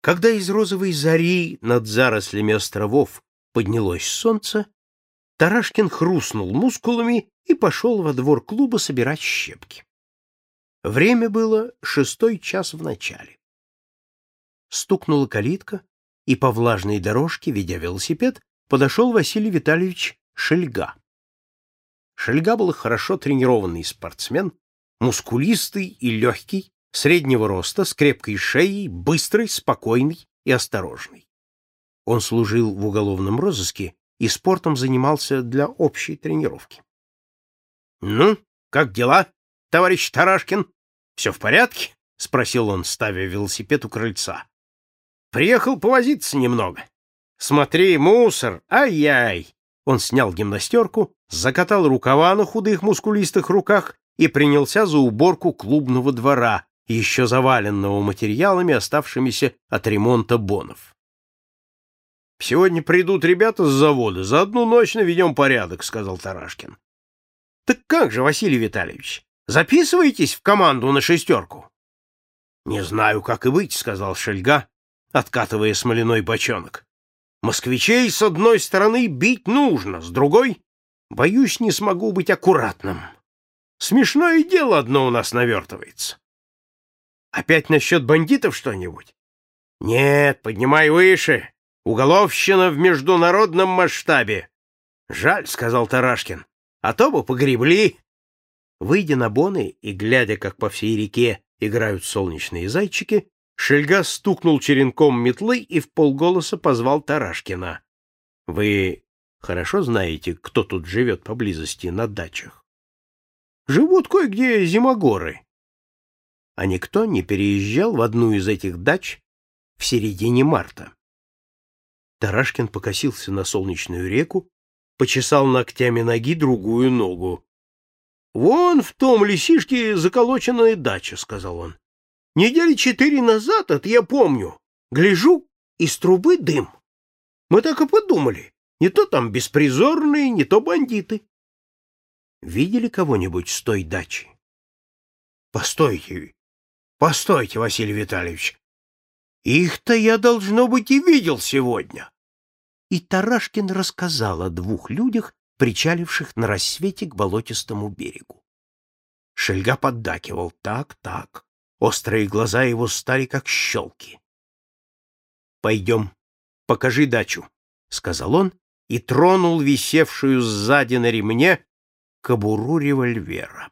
Когда из розовой зари над зарослями островов поднялось солнце, Тарашкин хрустнул мускулами и пошел во двор клуба собирать щепки. Время было шестой час в начале. Стукнула калитка, и по влажной дорожке, ведя велосипед, подошел Василий Витальевич Шельга. Шельга был хорошо тренированный спортсмен, мускулистый и легкий, среднего роста, с крепкой шеей, быстрый, спокойный и осторожный. Он служил в уголовном розыске и спортом занимался для общей тренировки. — Ну, как дела, товарищ Тарашкин? Все в порядке? — спросил он, ставя велосипед у крыльца. — Приехал повозиться немного. Смотри, мусор, ай-яй! Он снял гимнастерку, закатал рукава на худых мускулистых руках и принялся за уборку клубного двора, еще заваленного материалами, оставшимися от ремонта бонов. «Сегодня придут ребята с завода, за одну ночь наведем порядок», — сказал Тарашкин. «Так как же, Василий Витальевич, записываетесь в команду на шестерку?» «Не знаю, как и быть», — сказал Шельга, откатывая смоляной бочонок. «Москвичей с одной стороны бить нужно, с другой, боюсь, не смогу быть аккуратным. Смешное дело одно у нас навертывается. Опять насчет бандитов что-нибудь? Нет, поднимай выше. Уголовщина в международном масштабе. Жаль, сказал Тарашкин. А то бы погребли. Выйдя на боны и глядя, как по всей реке играют солнечные зайчики, Шельга стукнул черенком метлы и в полголоса позвал Тарашкина. — Вы хорошо знаете, кто тут живет поблизости на дачах? — Живут кое-где зимогоры, а никто не переезжал в одну из этих дач в середине марта. Тарашкин покосился на солнечную реку, почесал ногтями ноги другую ногу. — Вон в том лесишке заколоченная дача, — сказал он. — Недели четыре назад, это я помню, гляжу, из трубы дым. Мы так и подумали, не то там беспризорные, не то бандиты. Видели кого-нибудь с той дачи? — Постойте, Постойте, Василий Витальевич. Их-то я, должно быть, и видел сегодня. И Тарашкин рассказал о двух людях, причаливших на рассвете к болотистому берегу. Шельга поддакивал так, так. Острые глаза его стали как щелки. — Пойдем, покажи дачу, — сказал он и тронул висевшую сзади на ремне кобуру револьвера.